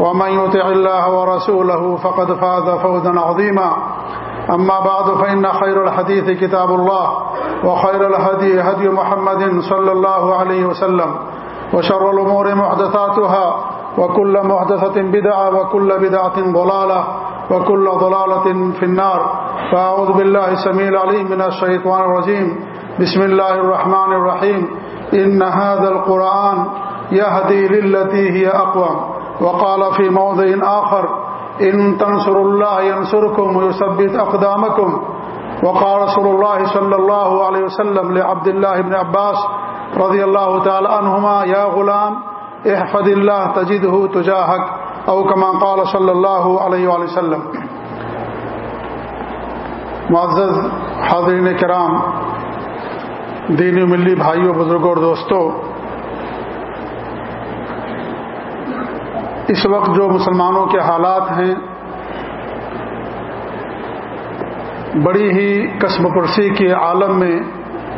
ومن يطع الله ورسوله فقد فاز فوزا عظيما. أما بعد، فإن خير الحديث كتاب الله، وخير الهدي هدي محمد صلى الله عليه وسلم، وشر الأمور محدثاتها، وكل محدثة بدعة، وكل بدعة ضلالة، وكل ضلالة في النار. فأعوذ بالله سميع العليم من الشيطان الرجيم. بسم الله الرحمن الرحيم. إن هذا القرآن يهدي للتي هي أقوم. وقال في موضع آخر، إن تنصروا الله ينصركم ويثبت أقدامكم. وقال رسول الله صلى الله عليه وسلم لعبد الله بن عباس رضي الله تعالى عنهما، يا غلام، احفظ الله تجده تجاهك. او كما قال صلی اللہ علیہ وآلہ وسلم. معزز حاضرین کرام، دینی ملی بھائیوں، بزرگوں اور دوستوں اس وقت جو مسلمانوں کے حالات ہیں، بڑی ہی قصب پرسی کے عالم میں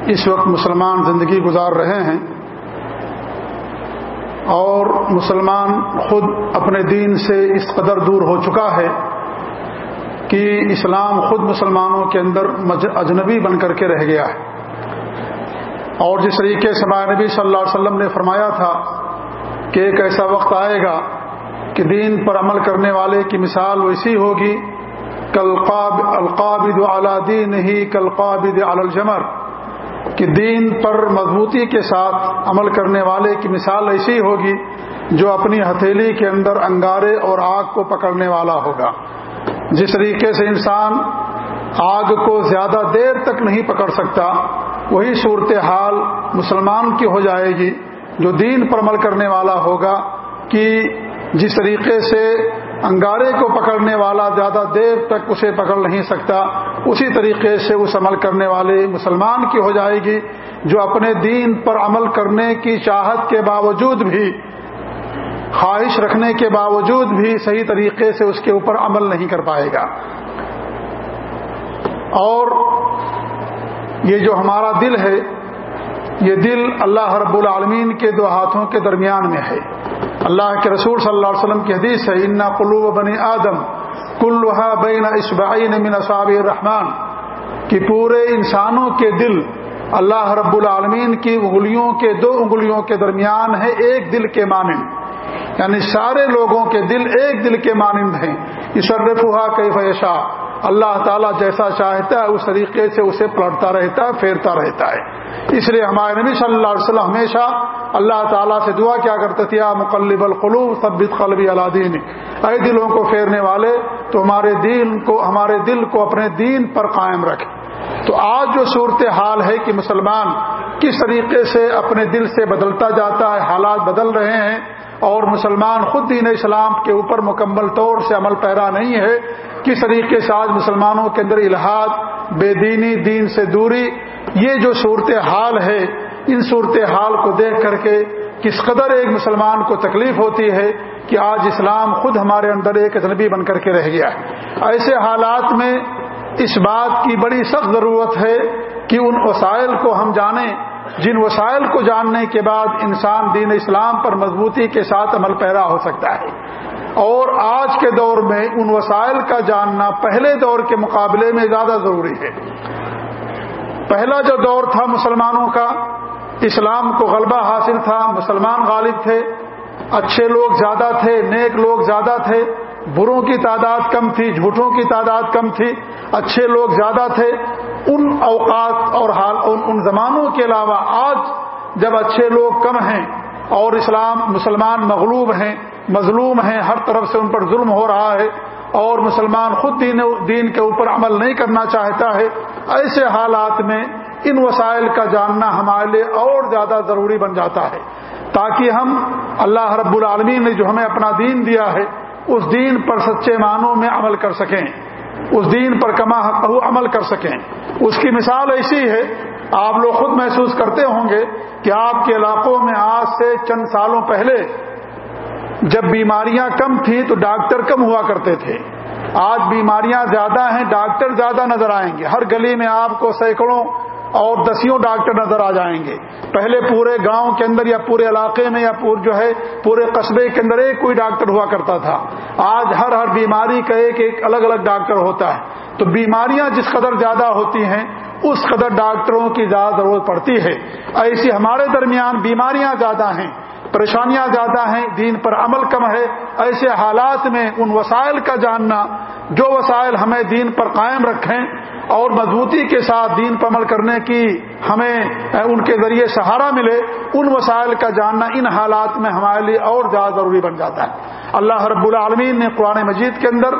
اس وقت مسلمان زندگی گزار رہے ہیں۔ اور مسلمان خود اپنے دین سے اس قدر دور ہو چکا ہے کہ اسلام خود مسلمانوں کے اندر اجنبی بن کر کے رہ گیا ہے۔ اور جس طریقے سے نبی صلی اللہ علیہ وسلم نے فرمایا تھا کہ ایک ایسا وقت آئے گا کہ دین پر عمل کرنے والے کی مثال ویسی ہوگی کلقاب القابد اعلی دین ہی کلقابد الجمر، کہ دین پر مضبوطی کے ساتھ عمل کرنے والے کی مثال ایسی ہوگی جو اپنی ہتھیلی کے اندر انگارے اور آگ کو پکڑنے والا ہوگا۔ جس طریقے سے انسان آگ کو زیادہ دیر تک نہیں پکڑ سکتا، وہی صورتحال مسلمان کی ہو جائے گی جو دین پر عمل کرنے والا ہوگا کہ جس طریقے سے انگارے کو پکڑنے والا زیادہ دیر تک اسے پکڑ نہیں سکتا، اسی طریقے سے اس عمل کرنے والے مسلمان کی ہو جائے گی، جو اپنے دین پر عمل کرنے کی چاہت کے باوجود بھی، خواہش رکھنے کے باوجود بھی صحیح طریقے سے اس کے اوپر عمل نہیں کر پائے گا۔ اور یہ جو ہمارا دل ہے، یہ دل اللہ رب العالمین کے دو ہاتھوں کے درمیان میں ہے۔ اللہ کے رسول صلی اللہ علیہ وسلم کی حدیث ہے، انا قلوب بنی آدم کلوحا بین اشبعین من اصاب الرحمان کہ پورے انسانوں کے دل اللہ رب العالمین کی انگلیوں کے دو انگلیوں کے درمیان ہے، ایک دل کے مانند۔ یعنی سارے لوگوں کے دل ایک دل کے مانند ہیں۔ اسرفا کئی فیشا اللہ تعالیٰ جیسا چاہتا ہے اس طریقے سے اسے پلٹتا رہتا ہے، پھیرتا رہتا ہے۔ اس لیے ہمارے نبی صلی اللہ علیہ وسلم ہمیشہ اللہ تعالیٰ سے دعا کیا کرتے تھے مقلب القلوب، ثبت قلبی علادین اے دلوں کو پھیرنے والے، تو ہمارے دین کو، ہمارے دل کو اپنے دین پر قائم رکھے تو آج جو صورت حال ہے کہ مسلمان کس طریقے سے اپنے دل سے بدلتا جاتا ہے، حالات بدل رہے ہیں اور مسلمان خود دین اسلام کے اوپر مکمل طور سے عمل پیرا نہیں ہے، کس طریقے سے آج مسلمانوں کے اندر الحاد بے دینی، دین سے دوری، یہ جو صورت حال ہے، ان صورت حال کو دیکھ کر کے کس قدر ایک مسلمان کو تکلیف ہوتی ہے کہ آج اسلام خود ہمارے اندر ایک اجنبی بن کر کے رہ گیا ہے۔ ایسے حالات میں اس بات کی بڑی سخت ضرورت ہے کہ ان وسائل کو ہم جانیں، جن وسائل کو جاننے کے بعد انسان دین اسلام پر مضبوطی کے ساتھ عمل پیرا ہو سکتا ہے۔ اور آج کے دور میں ان وسائل کا جاننا پہلے دور کے مقابلے میں زیادہ ضروری ہے۔ پہلا جو دور تھا مسلمانوں کا، اسلام کو غلبہ حاصل تھا، مسلمان غالب تھے، اچھے لوگ زیادہ تھے، نیک لوگ زیادہ تھے، بروں کی تعداد کم تھی، جھوٹوں کی تعداد کم تھی، اچھے لوگ زیادہ تھے ان اوقات اور حال ان ان زمانوں کے علاوہ آج جب اچھے لوگ کم ہیں اور اسلام مسلمان مغلوب ہیں، مظلوم ہیں، ہر طرف سے ان پر ظلم ہو رہا ہے اور مسلمان خود دین دین کے اوپر عمل نہیں کرنا چاہتا ہے، ایسے حالات میں ان وسائل کا جاننا ہمارے لیے اور زیادہ ضروری بن جاتا ہے۔ تاکہ ہم اللہ رب العالمین نے جو ہمیں اپنا دین دیا ہے، اس دین پر سچے معنوں میں عمل کر سکیں۔ اس دین پر کما عمل کر سکیں۔ اس کی مثال ایسی ہے، آپ لوگ خود محسوس کرتے ہوں گے کہ آپ کے علاقوں میں آج سے چند سالوں پہلے جب بیماریاں کم تھیں تو ڈاکٹر کم ہوا کرتے تھے۔ آج بیماریاں زیادہ ہیں، ڈاکٹر زیادہ نظر آئیں گے۔ ہر گلی میں آپ کو سینکڑوں اور دسیوں ڈاکٹر نظر آ جائیں گے۔ پہلے پورے گاؤں کے اندر یا پورے علاقے میں یا پور جو ہے، پورے قصبے کے اندر ایک کوئی ڈاکٹر ہوا کرتا تھا۔ آج ہر ہر بیماری کا ایک ایک الگ الگ ڈاکٹر ہوتا ہے۔ تو بیماریاں جس قدر زیادہ ہوتی ہیں، اس قدر ڈاکٹروں کی زیادہ ضرورت پڑتی ہے۔ ایسی ہمارے درمیان بیماریاں زیادہ ہیں۔ پریشانیاں زیادہ ہیں، دین پر عمل کم ہے، ایسے حالات میں ان وسائل کا جاننا، جو وسائل ہمیں دین پر قائم رکھیں اور مضبوطی کے ساتھ دین پر عمل کرنے کی ہمیں ان کے ذریعے سہارا ملے، ان وسائل کا جاننا ان حالات میں ہمارے لیے اور زیادہ ضروری بن جاتا ہے۔ اللہ رب العالمین نے قرآن مجید کے اندر،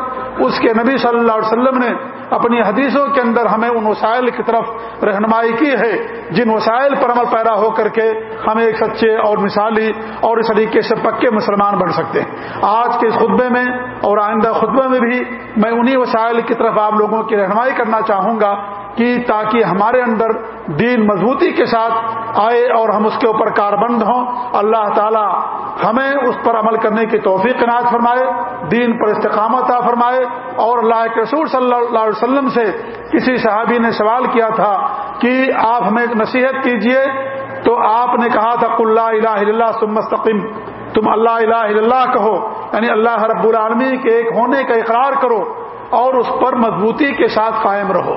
اس کے نبی صلی اللہ علیہ وسلم نے اپنی حدیثوں کے اندر ہمیں ان وسائل کی طرف رہنمائی کی ہے، جن وسائل پر عمل پیدا ہو کر کے ہمیں ایک سچے اور مثالی اور اس طریقے سے پکے مسلمان بن سکتے ہیں۔ آج کے اس خطبے میں اور آئندہ خطبے میں بھی میں انہی وسائل کی طرف آپ لوگوں کی رہنمائی کرنا چاہوں گا۔ کہ تاکہ ہمارے اندر دین مضبوطی کے ساتھ آئے اور ہم اس کے اوپر کاربند ہوں۔ اللہ تعالی ہمیں اس پر عمل کرنے کی توفیق ناز فرمائے، دین پر استقامت فرمائے اور اللہ کے رسول صلی اللہ علیہ وسلم سے کسی صحابی نے سوال کیا تھا کہ آپ ہمیں نصیحت کیجیے؟ تو آپ نے کہا تھا اللہ الہ اللہ سمستقم تم اللہ الہ اللہ کہو یعنی اللہ رب العالمی کے ایک ہونے کا اقرار کرو اور اس پر مضبوطی کے ساتھ قائم رہو۔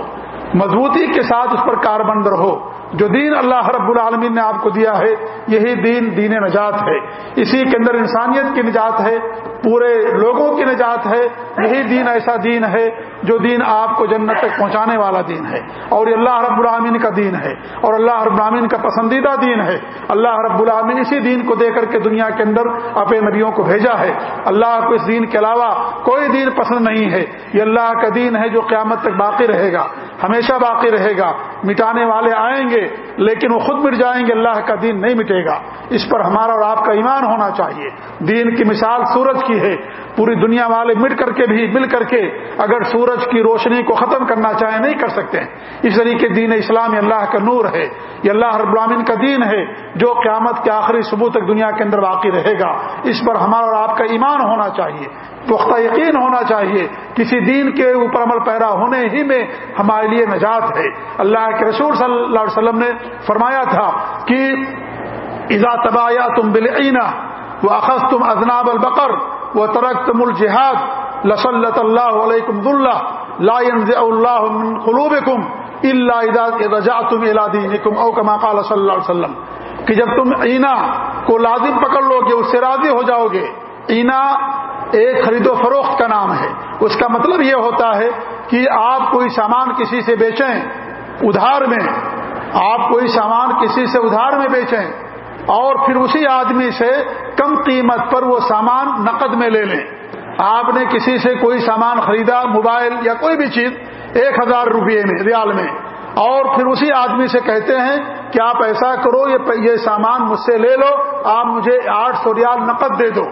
مضبوطی کے ساتھ اس پر کاربند رہو۔ جو دین اللہ رب العالمین نے آپ کو دیا ہے، یہی دین دین نجات ہے۔ اسی کے اندر انسانیت کی نجات ہے۔ پورے لوگوں کی نجات ہے، یہی دین ایسا دین ہے جو دین آپ کو جنت تک پہنچانے والا دین ہے۔ اور یہ اللہ رب العامین کا دین ہے، اور اللہ رب العامین کا پسندیدہ دین ہے۔ اللہ رب العامین اسی دین کو دے کر کے دنیا کے اندر اپنے نبیوں کو بھیجا ہے۔ اللہ کو اس دین کے علاوہ کوئی دین پسند نہیں ہے۔ یہ اللہ کا دین ہے جو قیامت تک باقی رہے گا، ہمیشہ باقی رہے گا۔ مٹانے والے آئیں گے، لیکن وہ خود مٹ جائیں گے، اللہ کا دین نہیں مٹے گا۔ اس پر ہمارا اور آپ کا ایمان ہونا چاہیے۔ دین کی مثال سورج کی ہے۔ پوری دنیا والے مٹ کر کے بھی، مل کر کے اگر سورج کی روشنی کو ختم کرنا چاہیں نہیں کر سکتے۔ اس طریقے دین اسلام اللہ کا نور ہے۔ یہ اللہ رب العالمین کا دین ہے۔ جو قیامت کے آخری صبح تک دنیا کے اندر باقی رہے گا، اس پر ہمارا اور آپ کا ایمان ہونا چاہیے۔ پختہ یقین ہونا چاہیے۔ کسی دین کے اوپر عمل پیرا ہونے ہی میں ہمارے لیے نجات ہے۔ اللہ کے رسول صلی اللہ علیہ وسلم نے فرمایا تھا کہ اذا تبایا تم بلعینہ وہ اخذ تم ازناب البقر وہ ترک تم الجہاد لسلط اللہ علیکم اللہ لا اللہ قلوب کم اللہ رجا تم الادین او کما قال صلی اللہ علیہ وسلم کہ جب تم اینا کو لازم پکڑ لو گے، اس سے راضی ہو جاؤ گے۔ اینا ایک خرید و فروخت کا نام ہے۔ اس کا مطلب یہ ہوتا ہے کہ آپ کوئی سامان کسی سے بیچیں، ادھار میں۔ آپ کوئی سامان کسی سے ادھار میں بیچیں۔ اور پھر اسی آدمی سے کم قیمت پر وہ سامان نقد میں لے لیں۔ آپ نے کسی سے کوئی سامان خریدا، موبائل یا کوئی بھی چیز، ایک ہزار روپئے میں، ریال میں۔ اور پھر اسی آدمی سے کہتے ہیں کہ آپ ایسا کرو یہ سامان مجھ سے لے لو، آپ مجھے آٹھ سو ریال نقد دے دو۔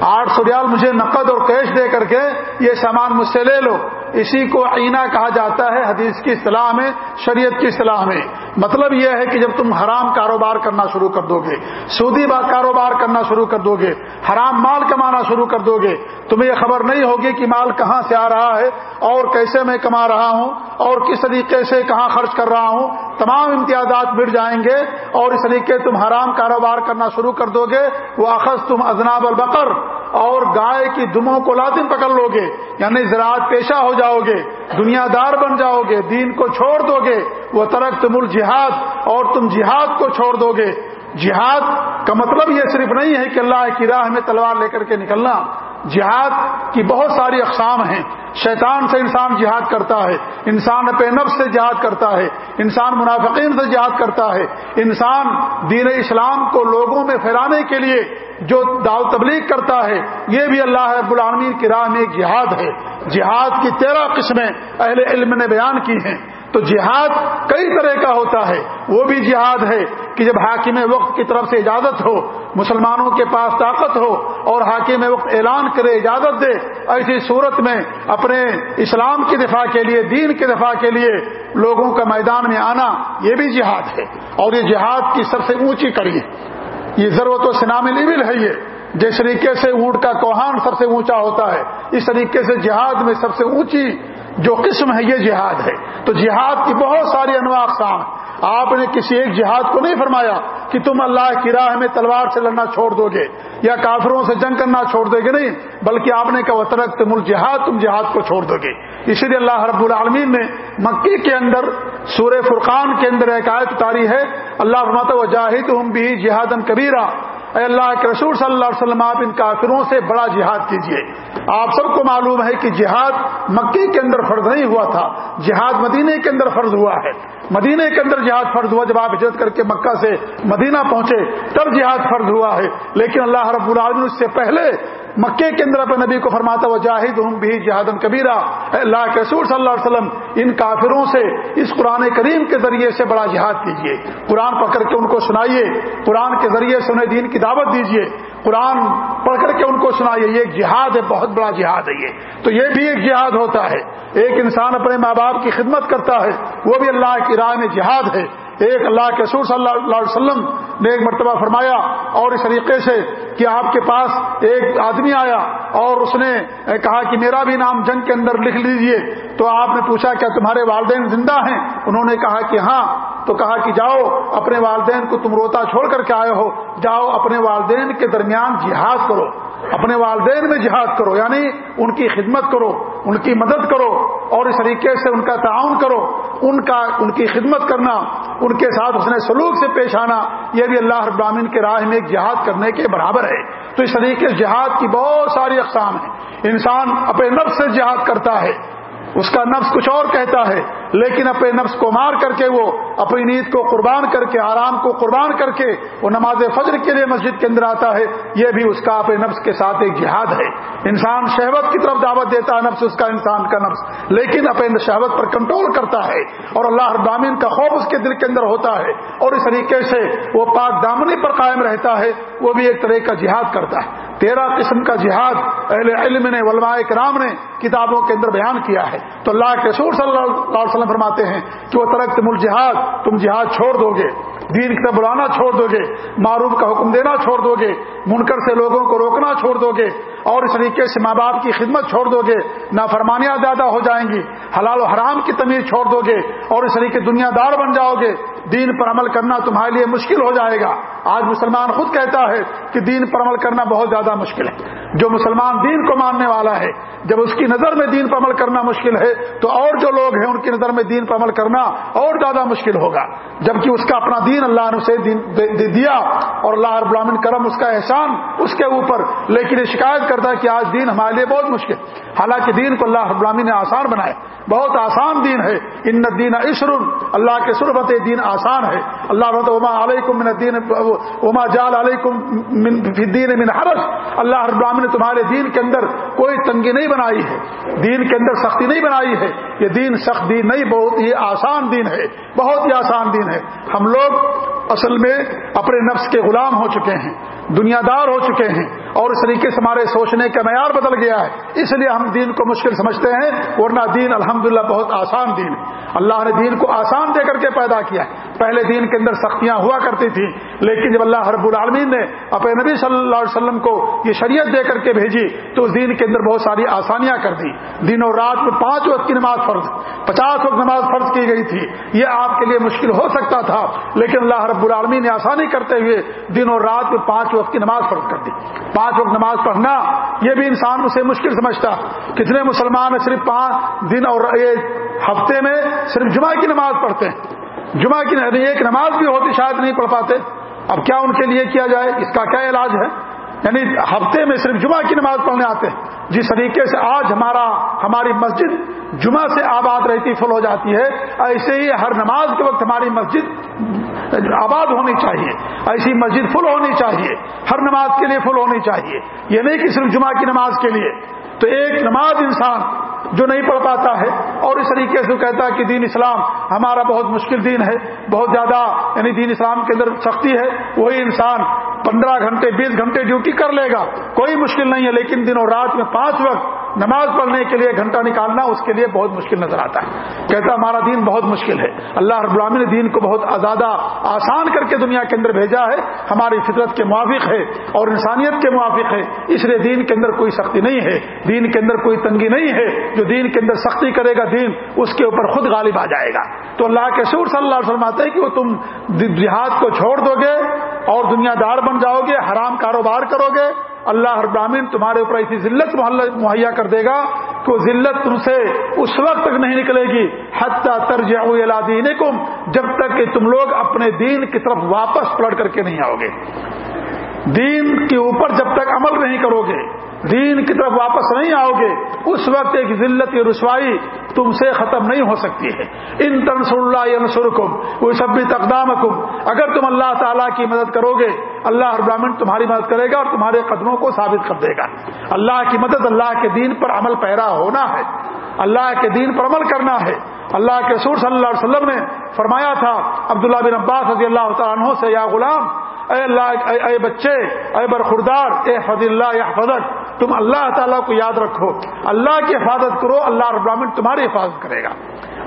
آٹھ سو ریال مجھے نقد اور کیش دے کر کے یہ سامان مجھ سے لے لو۔ اسی کو عینہ کہا جاتا ہے حدیث کی اصطلاح میں، شریعت کی اصطلاح میں۔ مطلب یہ ہے کہ جب تم حرام کاروبار کرنا شروع کر دو گے، سودی کاروبار کرنا شروع کر دو گے، حرام مال کمانا شروع کر دو گے، تمہیں یہ خبر نہیں ہوگی کہ مال کہاں سے آ رہا ہے، اور کیسے میں کما رہا ہوں، اور کس طریقے سے کہاں خرچ کر رہا ہوں۔ تمام امتیازات مٹ جائیں گے، اور اس طریقے تم حرام کاروبار کرنا شروع کر دو گے۔ وہ اخذ تم ازناب البقر اور گائے کی دموں کو لازم پکڑ لو گے یعنی زراعت پیشہ ہو جاؤ گے دنیا دار بن جاؤ گے، دین کو چھوڑ دو گے، وہ ترک تم الجہاد اور تم جہاد کو چھوڑ دو گے۔ جہاد کا مطلب یہ صرف نہیں ہے کہ اللہ کی راہ میں تلوار لے کر کے نکلنا، جہاد کی بہت ساری اقسام ہیں۔ شیطان سے انسان جہاد کرتا ہے، انسان اپنے نفس سے جہاد کرتا ہے، انسان منافقین سے جہاد کرتا ہے۔ انسان دین اسلام کو لوگوں میں پھیلانے کے لیے جو دعو تبلیغ کرتا ہے، یہ بھی اللہ رب العالمین کی راہ میں ایک جہاد ہے۔ جہاد کی تیرہ قسمیں اہل علم نے بیان کی ہیں۔ تو جہاد کئی طرح کا ہوتا ہے۔ وہ بھی جہاد ہے کہ جب حاکم وقت کی طرف سے اجازت ہو، مسلمانوں کے پاس طاقت ہو اور حاکم وقت اعلان کرے، اجازت دے، ایسی صورت میں اپنے اسلام کی دفاع کے لیے، دین کے دفاع کے لیے لوگوں کا میدان میں آنا، یہ بھی جہاد ہے۔ اور یہ جہاد کی سب سے اونچی کڑی ہے۔ یہ ضرورت و سنام الابل ہے یہ۔ جس طریقے سے اونٹ کا کوہان سب سے اونچا ہوتا ہے، اس طریقے سے جہاد میں سب سے اونچی جو قسم ہے یہ جہاد ہے۔ تو جہاد کی بہت ساری انواع اقسام۔ آپ نے کسی ایک جہاد کو نہیں فرمایا کہ تم اللہ کی راہ میں تلوار سے لڑنا چھوڑ دو گے یا کافروں سے جنگ کرنا چھوڑ دو گے نہیں، بلکہ آپ نے کہا وطرک تم الجہاد تم جہاد کو چھوڑ دو گے۔ اسی لیے اللہ رب العالمین نے مکی کے اندر سورہ فرقان کے اندر ایک آیت اتاری ہے، اللہ رحمت و جاہد ہم بھی جہاد کبیرہ اے اللہ کے رسول صلی اللہ علیہ وسلم، آپ ان کافروں سے بڑا جہاد کیجیے آپ سب کو معلوم ہے کہ جہاد مکی کے اندر فرض نہیں ہوا تھا، جہاد مدینے کے اندر فرض ہوا ہے۔ مدینے کے اندر جہاد فرض ہوا، جب آپ ہجرت کر کے مکہ سے مدینہ پہنچے، تب جہاد فرض ہوا ہے۔ لیکن اللہ رب العالمین اس سے پہلے مکے کے اندر اپنے نبی کو فرماتا ہوا جاہد ہوں بھی جہاد کبیرہ۔ اللہ کے رسول صلی اللہ علیہ وسلم، ان کافروں سے اس قرآن کریم کے ذریعے سے بڑا جہاد کیجیے قرآن پکڑ کے ان کو سنائیے۔ قرآن کے ذریعے سے انہیں دین کی دعوت دیجیے قرآن پڑھ کر کے ان کو سنائیے، یہ ایک جہاد ہے، بہت بڑا جہاد ہے یہ۔ تو یہ بھی ایک جہاد ہوتا ہے۔ ایک انسان اپنے ماں باپ کی خدمت کرتا ہے، وہ بھی اللہ کی راہ میں جہاد ہے۔ ایک اللہ کے سور صلی اللہ علیہ وسلم نے ایک مرتبہ فرمایا، اور اس طریقے سے کہ آپ کے پاس ایک آدمی آیا، اور اس نے کہا کہ میرا بھی نام جنگ کے اندر لکھ لیجیے۔ تو آپ نے پوچھا، کیا تمہارے والدین زندہ ہیں؟ انہوں نے کہا کہ ہاں تو کہا کہ جاؤ، اپنے والدین کو تم روتا چھوڑ کر کے آئے ہو۔ جاؤ، اپنے والدین کے درمیان جہاد کرو۔ اپنے والدین میں جہاد کرو یعنی ان کی خدمت کرو، ان کی مدد کرو اور اس طریقے سے ان کا تعاون کرو۔ ان کا، ان کی خدمت کرنا، ان کے ساتھ اس نے سلوک سے پیش آنا، یہ بھی اللہ ابراہین کے راہ میں ایک جہاد کرنے کے برابر ہے۔ تو اس طریقے سے جہاد کی بہت ساری اقسام ہیں۔ انسان اپنے نفس سے جہاد کرتا ہے۔ اس کا نفس کچھ اور کہتا ہے، لیکن اپنے نفس کو مار کر کے وہ اپنی نیند کو قربان کر کے، آرام کو قربان کر کے وہ نماز فجر کے لیے مسجد کے اندر آتا ہے۔ یہ بھی اس کا اپنے نفس کے ساتھ ایک جہاد ہے۔ انسان شہوت کی طرف دعوت دیتا ہے، نفس اس کا انسان کا نفس۔ لیکن اپنے شہوت پر کنٹرول کرتا ہے اور اللہ ابامین کا خوف اس کے دل کے اندر ہوتا ہے۔ اور اس طریقے سے وہ پاک دامنی پر قائم رہتا ہے۔ وہ بھی ایک طرح کا جہاد کرتا ہے۔ تیرہ قسم کا جہاد اہل علم نے، علماء کرام نے کتابوں کے اندر بیان کیا ہے۔ تو اللہ کے سور صلی اللہ علیہ وسلم فرماتے ہیں کہ وہ ترک تم الجہاد، تم جہاد چھوڑ دو گے۔ دین کی طرف بلانا چھوڑ دو گے۔ معروف کا حکم دینا چھوڑ دو گے۔ منکر سے لوگوں کو روکنا چھوڑ دو گے۔ اور اس طریقے سے ماں باپ کی خدمت چھوڑ دو گے، نافرمانیاں زیادہ ہو جائیں گی، حلال و حرام کی تمیز چھوڑ دو گے اور اس طریقے دنیا دار بن جاؤ گے۔ دین پر عمل کرنا تمہارے لیے مشکل ہو جائے گا۔ آج مسلمان خود کہتا ہے کہ دین پر عمل کرنا بہت زیادہ مشکل ہے۔ جو مسلمان دین کو ماننے والا ہے، جب اس کی نظر میں دین پر عمل کرنا مشکل ہے، تو اور جو لوگ ہیں، ان کی نظر میں دین پر عمل کرنا اور زیادہ مشکل ہوگا۔ جبکہ اس کا اپنا دین اللہ نے اسے دیا اور اللہ رب العالمین کرم، اس کا احسان اس کے اوپر، لیکن یہ شکایت کرتا ہے کہ آج دین ہمارے لیے بہت مشکل۔ حالانکہ دین کو اللہ رب العالمین نے آسان بنایا بہت آسان دین ہے۔ ان دین عشر اللہ کے سربت دین آسان ہے۔ اللہ عما علیکم من الدین اما جال علیکم دین من حرج۔ اللہ رب العالمین نے تمہارے دین کے اندر کوئی تنگی نہیں بنائی ہے۔ دین کے اندر سختی نہیں بنائی ہے۔ یہ دین سخت دین نہیں، بہت یہ آسان دین ہے۔ بہت ہی آسان دین ہے۔ ہم لوگ اصل میں اپنے نفس کے غلام ہو چکے ہیں۔ دنیا دار ہو چکے ہیں۔ اور اس طریقے سے ہمارے سوچنے کا معیار بدل گیا ہے۔ اس لیے ہم دین کو مشکل سمجھتے ہیں، ورنہ دین الحمدللہ بہت آسان دین ہے۔ اللہ نے دین کو آسان دے کر کے پیدا کیا ہے۔ پہلے دین کے اندر سختیاں ہوا کرتی تھیں، لیکن جب اللہ رب العالمین نے اپنے نبی صلی اللہ علیہ وسلم کو یہ شریعت دے کر کے بھیجی، تو اس دین کے اندر بہت ساری آسانیاں کر دی۔ دن اور رات میں پانچ وقت کی نماز فرض، پچاس وقت نماز فرض کی گئی تھی۔ یہ آپ کے لیے مشکل ہو سکتا تھا، لیکن اللہ رب العالمین نے آسانی کرتے ہوئے دن اور رات میں پانچ وقت کی نماز فرض کر دی۔ پانچ وقت نماز پڑھنا، یہ بھی انسان اسے مشکل سمجھتا۔ کتنے مسلمان صرف پانچ دن اور ہفتے میں صرف جمعہ کی نماز پڑھتے ہیں۔ جمعہ کی یعنی ایک نماز بھی ہوتی، شاید نہیں پڑھ پاتے۔ اب کیا ان کے لیے کیا جائے؟ اس کا کیا علاج ہے؟ یعنی ہفتے میں صرف جمعہ کی نماز پڑھنے آتے ہیں۔ جس طریقے سے آج ہمارا ہماری مسجد جمعہ سے آباد رہتی، فل ہو جاتی ہے، ایسے ہی ہر نماز کے وقت ہماری مسجد آباد ہونی چاہیے۔ ایسی مسجد فل ہونی چاہیے۔ ہر نماز کے لیے فل ہونی چاہیے۔ یہ نہیں کہ صرف جمعہ کی نماز کے لیے۔ تو ایک نماز انسان جو نہیں پڑھ پاتا ہے اور اس طریقے سے کہتا ہے کہ دین اسلام ہمارا بہت مشکل دین ہے، بہت زیادہ یعنی دین اسلام کے اندر سختی ہے، وہی انسان پندرہ گھنٹے، بیس گھنٹے ڈیوٹی کر لے گا، کوئی مشکل نہیں ہے، لیکن دن اور رات میں پانچ وقت نماز پڑھنے کے لیے گھنٹہ نکالنا اس کے لیے بہت مشکل نظر آتا ہے۔ کہتا ہمارا دین بہت مشکل ہے۔ اللہ رب العالمین نے دین کو بہت زیادہ آسان کر کے دنیا کے اندر بھیجا ہے۔ ہماری فطرت کے موافق ہے اور انسانیت کے موافق ہے۔ اس لیے دین کے اندر کوئی سختی نہیں ہے۔ دین کے اندر کوئی تنگی نہیں ہے۔ جو دین کے اندر سختی کرے گا دین، اس کے اوپر خود غالب آ جائے گا۔ تو اللہ کے سور صلی اللہ علیہ وسلم آتے ہیں کہ وہ تم جہاد کو چھوڑ دو گے اور دنیا دار بن جاؤ گے، حرام کاروبار کرو گے۔ اللہ ہر براہین تمہارے اوپر ایسی ذلت مہیا کر دے گا کہ وہ ذلت تم سے اس وقت تک نہیں نکلے گی۔ حتیٰ ترجیح دین جب تک کہ تم لوگ اپنے دین کی طرف واپس پلٹ کر کے نہیں آؤ گے۔ دین کے اوپر جب تک عمل نہیں کرو گے دین کی طرف واپس نہیں آؤ گے، اس وقت ایک ذلت کی رسوائی تم سے ختم نہیں ہو سکتی ہے۔ ان تنسر اللہ وہ سب بھی تقدام اگر تم اللہ تعالیٰ کی مدد کرو گے، اللہ ابراہین تمہاری مدد کرے گا اور تمہارے قدموں کو ثابت کر دے گا۔ اللہ کی مدد اللہ کے دین پر عمل پیرا ہونا ہے۔ اللہ کے دین پر عمل کرنا ہے۔ اللہ کے سور صلی اللہ علیہ وسلم نے فرمایا تھا، عبداللہ بن عباس رضی اللہ تعالیٰ عنہ سے، یا غلام اے اللہ، اے بچے، اے برخوردار، اے فض اللہ یا فضل تم اللہ تعالیٰ کو یاد رکھو۔ اللہ کی حفاظت کرو، اللہ رب العالمین تمہاری حفاظت کرے گا۔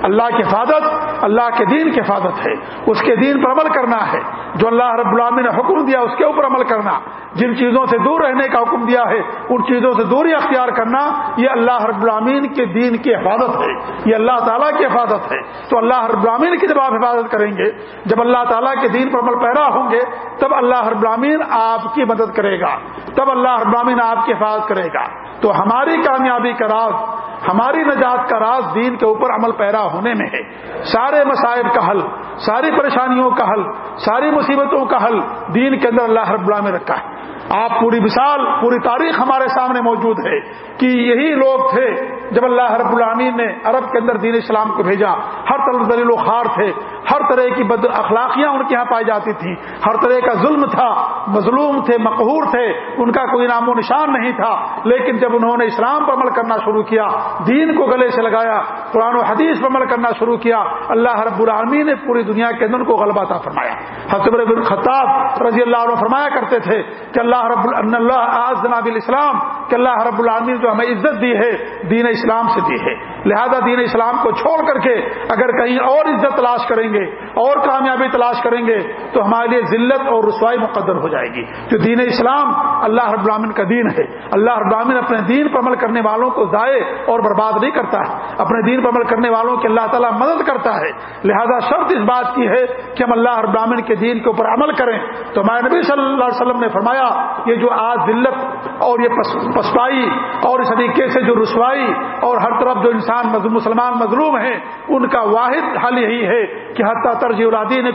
اللہ کی حفاظت، اللہ کے دین کی حفاظت ہے۔ اس کے دین پر عمل کرنا ہے۔ جو اللہ رب العالمین نے حکم دیا، اس کے اوپر عمل کرنا۔ جن چیزوں سے دور رہنے کا حکم دیا ہے، ان چیزوں سے دوری اختیار کرنا، یہ اللہ رب العالمین کے دین کی حفاظت ہے۔ یہ اللہ تعالیٰ کی حفاظت ہے۔ تو اللہ رب العالمین کی جب آپ حفاظت کریں گے، جب اللہ تعالیٰ کے دین پر عمل پیرا ہوں گے، تب اللہ رب العالمین آپ کی مدد کرے گا۔ تب اللہ رب العالمین آپ کی حفاظت کرے گا۔ تو ہماری کامیابی کا راز ہماری نجات کا راز دین کے اوپر عمل پیرا ہونے میں ہے۔ سارے مسائل کا حل، ساری پریشانیوں کا حل، ساری مصیبتوں کا حل دین کے اندر اللہ رب اللہ میں رکھا ہے۔ آپ پوری مثال، پوری تاریخ ہمارے سامنے موجود ہے کہ یہی لوگ تھے جب اللہ رب العامین نے عرب کے اندر دین اسلام کو بھیجا، ہر طرح دلیل و خار تھے، ہر طرح کی بد اخلاقیاں ان کے یہاں پائی جاتی تھی ہر طرح کا ظلم تھا، مظلوم تھے، مقہور تھے، ان کا کوئی نام و نشان نہیں تھا، لیکن جب انہوں نے اسلام پر عمل کرنا شروع کیا، دین کو گلے سے لگایا، قرآن و حدیث پر عمل کرنا شروع کیا، اللہ رب العالمین نے پوری دنیا کے اندر ان کو غلبہ تھا فرمایا۔ حسب خطاب رضی اللہ عنہ فرمایا کرتے تھے کہ اللہ اللہ رب اللہ آز جناب الاسلام کہ اللہ رب العالمین جو ہمیں عزت دی ہے، دین اسلام سے دی ہے۔ لہذا دین اسلام کو چھوڑ کر کے اگر کہیں اور عزت تلاش کریں گے، اور کامیابی تلاش کریں گے، تو ہمارے لیے ذلت اور رسوائی مقدر ہو جائے گی۔ جو دین اسلام اللہ رب العالمین کا دین ہے، اللہ رب العالمین اپنے دین پر عمل کرنے والوں کو ضائع اور برباد نہیں کرتا ہے۔ اپنے دین پر عمل کرنے والوں کی اللہ تعالیٰ مدد کرتا ہے۔ لہذا شرط اس بات کی ہے کہ ہم اللہ رب العالمین کے دین کے اوپر عمل کریں۔ تو میں نبی صلی اللہ علیہ وسلم نے فرمایا، یہ جو آج ذلت اور یہ پسپائی اور اس طریقے سے جو رسوائی اور ہر طرف جو انسان مسلمان مظلوم ہیں ان کا واحد حل یہی ہے کہ حتیٰ ترجیح الادین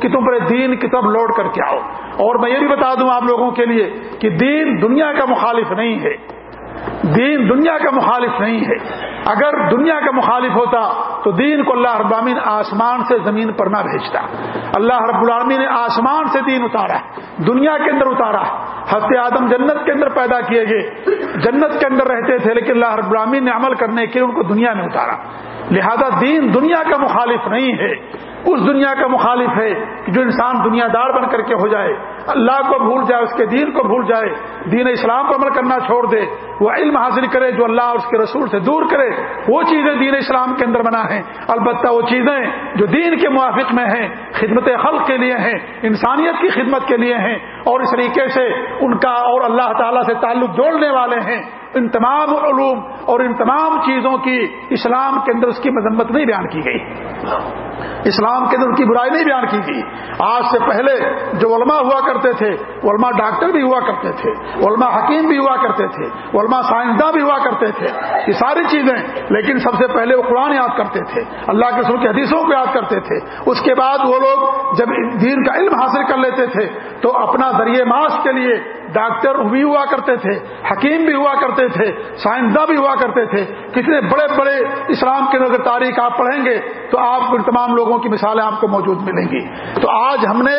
کہ تم پر دین کی طرف لوٹ کر کے آؤ۔ اور میں یہ بھی بتا دوں آپ لوگوں کے لیے کہ دین دنیا کا مخالف نہیں ہے۔ دین دنیا کا مخالف نہیں ہے۔ اگر دنیا کا مخالف ہوتا تو دین کو اللہ رب العالمین آسمان سے زمین پر نہ بھیجتا۔ اللہ رب العالمین نے آسمان سے دین اتارا دنیا کے اندر اتارا حضرت آدم جنت کے اندر پیدا کیے گئے۔ جنت کے اندر رہتے تھے لیکن اللہ رب العالمین نے عمل کرنے کے ان کو دنیا میں اتارا۔ لہذا دین دنیا کا مخالف نہیں ہے۔ اس دنیا کا مخالف ہے کہ جو انسان دنیا دار بن کر کے ہو جائے، اللہ کو بھول جائے، اس کے دین کو بھول جائے، دین اسلام پر عمل کرنا چھوڑ دے، وہ علم حاصل کرے جو اللہ اور اس کے رسول سے دور کرے، وہ چیزیں دین اسلام کے اندر بنا ہیں۔ البتہ وہ چیزیں جو دین کے موافق میں ہیں، خدمت خلق کے لیے ہیں، انسانیت کی خدمت کے لیے ہیں، اور اس طریقے سے ان کا اور اللہ تعالیٰ سے تعلق جوڑنے والے ہیں۔ ان تمام علوم اور ان تمام چیزوں کی اسلام کے اندر اس کی مذمت نہیں بیان کی گئی۔ اسلام کے اندر ان کی برائی نہیں بیان کی گئی۔ آج سے پہلے جو علماء ہوا کرتے تھے، علماء ڈاکٹر بھی ہوا کرتے تھے، علماء حکیم بھی ہوا کرتے تھے، علماء سائنسداں بھی ہوا کرتے تھے۔ یہ ساری چیزیں، لیکن سب سے پہلے وہ قرآن یاد کرتے تھے، اللہ کے سر کی حدیثوں کو یاد کرتے تھے۔ اس کے بعد وہ لوگ جب دین کا علم حاصل کر لیتے تھے، تو اپنا ذریعے معاش کے لیے ڈاکٹر بھی ہوا کرتے تھے، حکیم بھی ہوا کرتے تھے، سائنسداں بھی ہوا کرتے تھے۔ کتنے بڑے بڑے اسلام کے نظر تاریخ آپ پڑھیں گے تو آپ تمام لوگوں کی مثالیں آپ کو موجود ملیں گی۔ تو آج ہم نے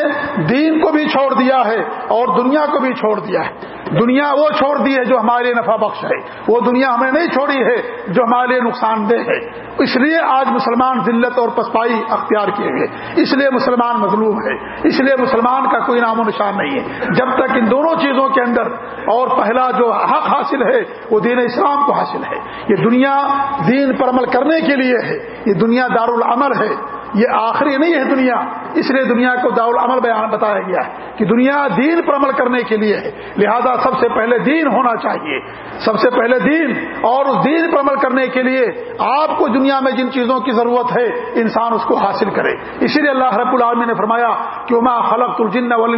دین کو بھی چھوڑ دیا ہے اور دنیا کو بھی چھوڑ دیا ہے۔ دنیا وہ چھوڑ دی ہے جو ہمارے لیے نفع بخش ہے۔ وہ دنیا ہمیں نہیں چھوڑی ہے جو ہمارے لیے نقصان دہ ہے۔ اس لیے آج مسلمان ذلت اور پسپائی اختیار کیے گئے۔ اس لیے مسلمان مظلوم ہے۔ اس لیے مسلمان کا کوئی نام و نشان نہیں ہے۔ جب تک ان دونوں چیزوں کے اندر اور پہلا جو حق حاصل ہے، وہ دین اسلام کو حاصل ہے۔ یہ دنیا دین پر عمل کرنے کے لیے ہے۔ یہ دنیا دارالعمل ہے۔ یہ آخری نہیں ہے دنیا۔ اس لیے دنیا کو داول عمل بیان بتایا گیا ہے کہ دنیا دین پر عمل کرنے کے لیے ہے۔ لہذا سب سے پہلے دین ہونا چاہیے۔ سب سے پہلے دین اور اس دین پر عمل کرنے کے لیے آپ کو دنیا میں جن چیزوں کی ضرورت ہے، انسان اس کو حاصل کرے۔ اسی لیے اللہ رب العالمی نے فرمایا، کہ عما خلق الجن ولی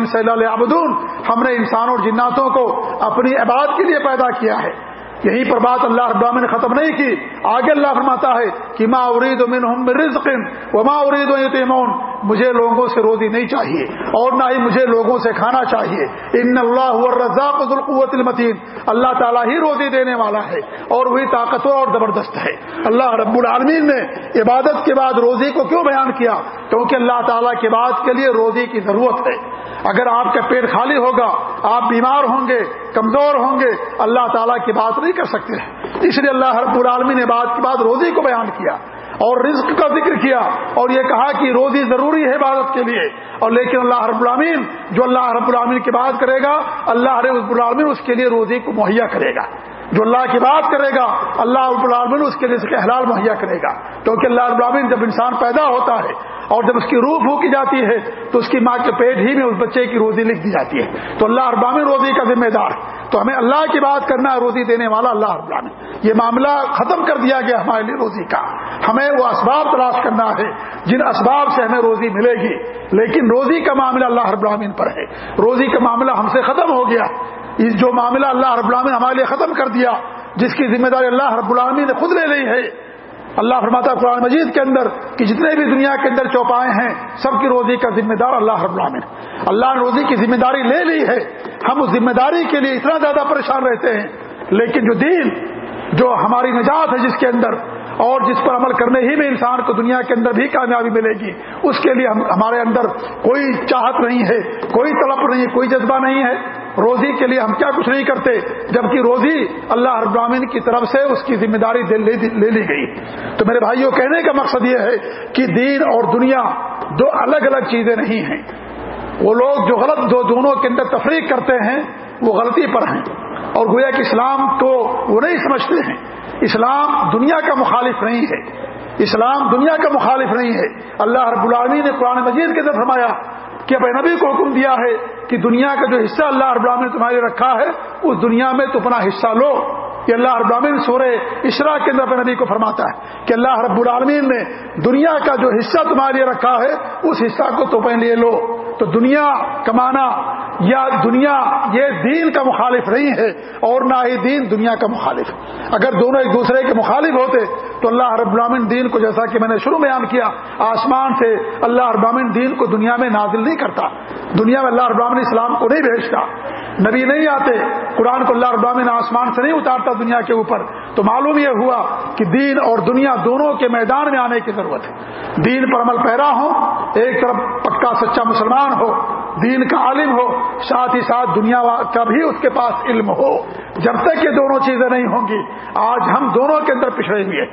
ہم نے انسانوں اور جناتوں کو اپنی عبادت کے لیے پیدا کیا ہے۔ یہیں پر بات اللہ رب نے ختم نہیں کی۔ آگے اللہ فرماتا ہے، کہ ماں ارید رزق و ماں ارید یتیمون مجھے لوگوں سے روزی نہیں چاہیے اور نہ ہی مجھے لوگوں سے کھانا چاہیے۔ ان اللہ الرزاق ذوالقوت المتین اللہ تعالیٰ ہی روزی دینے والا ہے اور وہی طاقتور اور زبردست ہے۔ اللہ رب العالمین نے عبادت کے بعد روزی کو کیوں بیان کیا؟ کیونکہ اللہ تعالیٰ کے بعد کے لیے روزی کی ضرورت ہے۔ اگر آپ کا پیٹ خالی ہوگا، آپ بیمار ہوں گے، کمزور ہوں گے، اللہ تعالیٰ کی بات نہیں کر سکتے۔ اس لیے اللہ رب العالمین نے بات کے بعد روزی کو بیان کیا۔ اور رزق کا ذکر کیا اور یہ کہا کہ روزی ضروری ہے عبادت کے لیے۔ اور لیکن اللہ رب العالمین جو اللہ رب العالمین کی بات کرے گا، اللہ رب العالمین اس کے لیے روزی کو مہیا کرے گا۔ جو اللہ کی بات کرے گا، اللہ رب العالمین اس کے لیے اس کے حلال مہیا کرے گا۔ کیونکہ اللہ رب العالمین جب انسان پیدا ہوتا ہے اور جب اس کی روح پھونکی جاتی ہے، تو اس کی ماں کے پیٹ ہی میں اس بچے کی روزی لکھ دی جاتی ہے۔ تو اللہ ابامن روزی کا ذمہ دار۔ تو ہمیں اللہ کی بات کرنا ہے، روزی دینے والا اللہ ابامن یہ معاملہ ختم کر دیا گیا ہمارے لیے روزی کا۔ ہمیں وہ اسباب تلاش کرنا ہے، جن اسباب سے ہمیں روزی ملے گی۔ لیکن روزی کا معاملہ اللہ رب پر ہے۔ روزی کا معاملہ ہم سے ختم ہو گیا۔ جو معاملہ اللہ رب العالمین ہمارے لیے ختم کر دیا، جس کی ذمہ داری اللہ رب العالمین نے خود لے لی ہے۔ اللہ فرماتا قرآن مجید کے اندر کہ جتنے بھی دنیا کے اندر چوپائے ہیں، سب کی روزی کا ذمہ دار اللہ رب العالمین اللہ نے روزی کی ذمہ داری لے لی ہے۔ ہم اس ذمہ داری کے لیے اتنا زیادہ پریشان رہتے ہیں، لیکن جو دین، جو ہماری نجات ہے جس کے اندر اور جس پر عمل کرنے ہی میں انسان کو دنیا کے اندر بھی کامیابی ملے گی، اس کے لیے ہمارے اندر کوئی چاہت نہیں ہے، کوئی طلب نہیں ہے کوئی جذبہ نہیں ہے۔ روزی کے لیے ہم کیا کچھ نہیں کرتے، جبکہ روزی اللہ ابراہین کی طرف سے اس کی ذمہ داری لے لی گئی۔ تو میرے بھائیوں، کہنے کا مقصد یہ ہے کہ دین اور دنیا دو الگ الگ چیزیں نہیں ہیں۔ وہ لوگ جو غلط دو دونوں کے اندر تفریق کرتے ہیں، وہ غلطی پر ہیں۔ اور گویا کہ اسلام کو وہ نہیں سمجھتے ہیں۔ اسلام دنیا کا مخالف نہیں ہے۔ اسلام دنیا کا مخالف نہیں ہے۔ اللہ رب العالمین نے قرآن مجید کے اندر فرمایا کہ اپنے نبی کو حکم دیا ہے کہ دنیا کا جو حصہ اللہ رب العالمین نے تمہارے رکھا ہے، اس دنیا میں تو اپنا حصہ لو۔ یہ اللہ رب العالمین سورہ اشرا کے اندر نبی کو فرماتا ہے کہ اللہ رب العالمین نے دنیا کا جو حصہ تمہارے لیے رکھا ہے، اس حصہ کو تو پہلے لیے لو۔ تو دنیا کمانا یا دنیا یہ دین کا مخالف نہیں ہے اور نہ ہی دین دنیا کا مخالف اگر دونوں ایک دوسرے کے مخالف ہوتے تو اللہ رب العالمین دین کو جیسا کہ میں نے شروع بیان کیا، آسمان سے اللہ رب العالمین دین کو دنیا میں نازل نہیں کرتا۔ دنیا میں اللہ رب العالمین اسلام کو نہیں بھیجتا۔ نبی نہیں آتے۔ قرآن کو اللہ ابامن آسمان سے نہیں اتارتا دنیا کے اوپر۔ تو معلوم یہ ہوا کہ دین اور دنیا دونوں کے میدان میں آنے کی ضرورت ہے۔ دین پر عمل پیرا ہو، ایک طرف پکا سچا مسلمان ہو، دین کا عالم ہو، ساتھ ہی ساتھ دنیا کا بھی اس کے پاس علم ہو۔ جب تک یہ دونوں چیزیں نہیں ہوں گی، آج ہم دونوں کے اندر پچھڑے ہوئے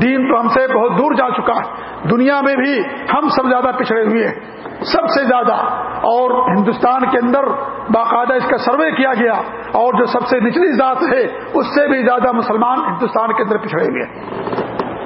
دین تو ہم سے بہت دور جا چکا ہے۔ دنیا میں بھی ہم سب زیادہ پچھڑے ہوئے سب سے زیادہ۔ اور ہندوستان کے اندر باقاعدہ اس کا سروے کیا گیا۔ اور جو سب سے نچلی ذات ہے، اس سے بھی زیادہ مسلمان ہندوستان کے اندر پچھڑے ہوئے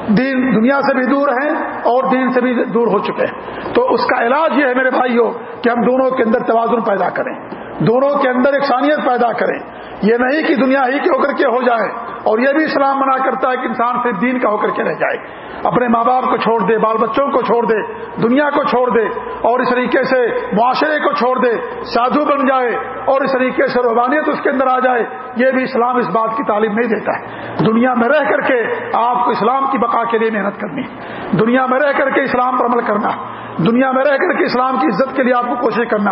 دین دنیا سے بھی دور ہیں اور دین سے بھی دور ہو چکے ہیں۔ تو اس کا علاج یہ ہے میرے بھائیوں کہ ہم دونوں کے اندر توازن پیدا کریں۔ دونوں کے اندر اکسانیت پیدا کریں۔ یہ نہیں کہ دنیا ہی کے ہو کر کے ہو جائے اور یہ بھی اسلام منع کرتا ہے کہ انسان صرف دین کا ہو کر کے رہ جائے۔ اپنے ماں باپ کو چھوڑ دے، بال بچوں کو چھوڑ دے، دنیا کو چھوڑ دے اور اس طریقے سے معاشرے کو چھوڑ دے، سادھو بن جائے اور اس طریقے سے روحانیت اس کے اندر آ جائے، یہ بھی اسلام اس بات کی تعلیم نہیں دیتا ہے۔ دنیا میں رہ کر کے آپ کو اسلام کی بقا کے لیے محنت کرنی دنیا میں رہ کر کے اسلام پر عمل کرنا، دنیا میں رہ کر کے اسلام کی عزت کے لیے آپ کو کوشش کرنا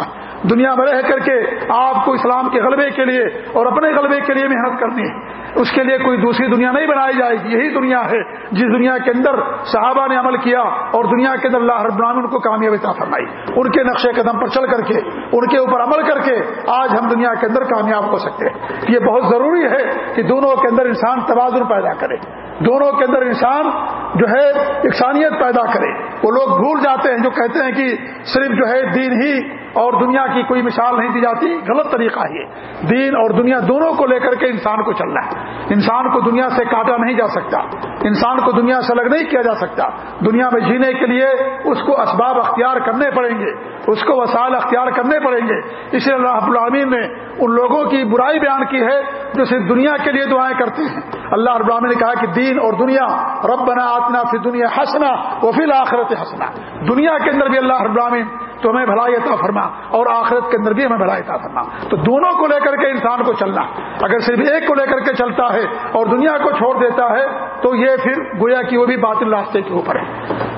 دنیا میں رہ کر کے آپ کو اسلام کے غلبے کے لیے اور اپنے غلبے کے لیے محنت کرنی ہے۔ اس کے لیے کوئی دوسری دنیا نہیں بنائی جائے گی۔ یہی دنیا ہے جس دنیا کے اندر صحابہ نے عمل کیا اور دنیا کے اندر اللہ رب العالمین کو کامیابی عطا فرمائی۔ ان کے نقشے قدم پر چل کر کے، ان کے اوپر عمل کر کے آج ہم دنیا کے اندر کامیاب ہو سکتے ہیں۔ یہ بہت ضروری ہے کہ دونوں کے اندر انسان توازن پیدا کرے۔ دونوں کے اندر انسان جو ہے یکسانیت پیدا کرے۔ وہ لوگ بھول جاتے ہیں جو کہتے ہیں کہ صرف جو ہے دین ہی اور دنیا کی کوئی مثال نہیں دی جاتی، غلط طریقہ یہ۔ دین اور دنیا دونوں کو لے کر کے انسان کو چلنا ہے۔ انسان کو دنیا سے کاٹا نہیں جا سکتا۔ انسان کو دنیا سے الگ نہیں کیا جا سکتا۔ دنیا میں جینے کے لیے اس کو اسباب اختیار کرنے پڑیں گے۔ اس کو وسائل اختیار کرنے پڑیں گے۔ اسی اللہ العالمین نے ان لوگوں کی برائی بیان کی ہے جو صرف دنیا کے لیے دعائیں کرتے ہیں۔ اللہ رب العالمین نے کہا کہ دین اور دنیا رب بنا آتنا پھر دنیا ہنسنا وہ پھر آخرت ہنسنا دنیا کے اندر بھی اللہ رب العالمین تو ہمیں بھلائی عطا فرما اور آخرت کے اندر بھی ہمیں بھلائی عطا فرما۔ تو دونوں کو لے کر کے انسان کو چلنا۔ اگر صرف ایک کو لے کر کے چلتا ہے اور دنیا کو چھوڑ دیتا ہے تو یہ پھر گویا کہ وہ بھی باطل راستے کے اوپر ہے۔